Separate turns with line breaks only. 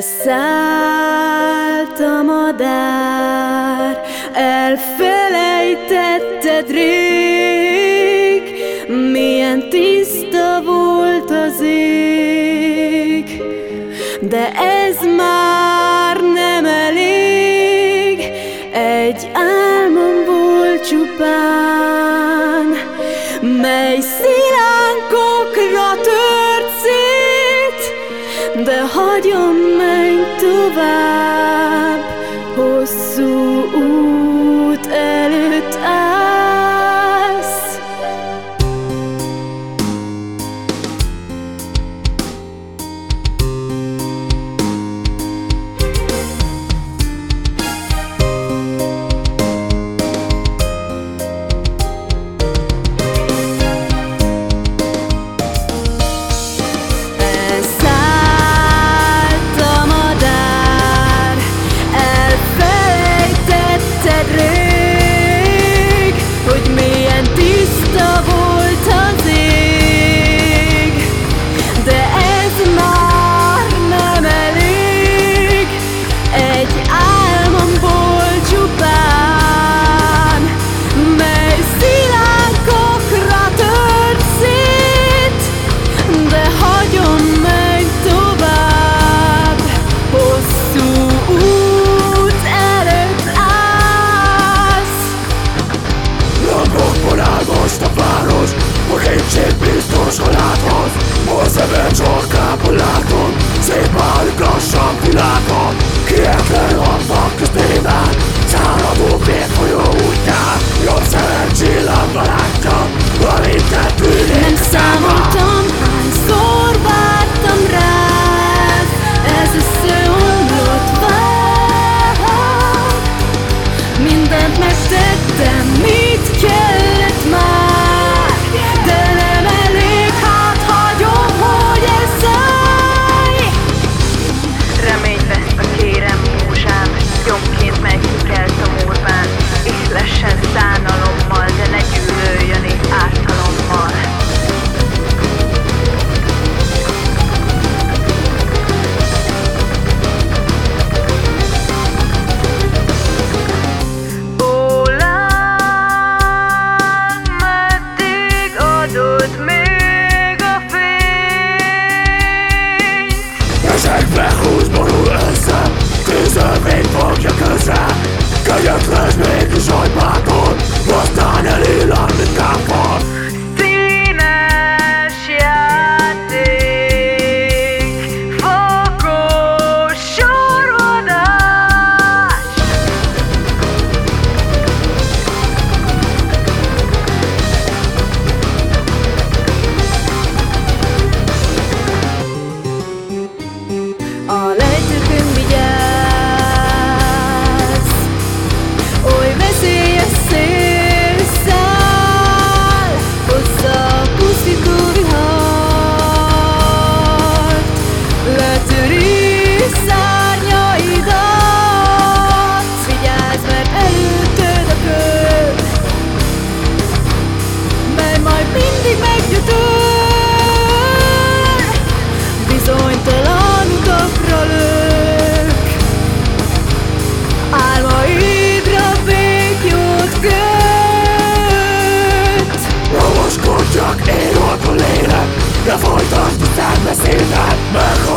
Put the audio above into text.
Elszállt a madár, elfelejtetted rég, milyen tiszta volt az ég, de ez már nem elég, egy álmom volt csupán. de homem tu vai. He's not merciful.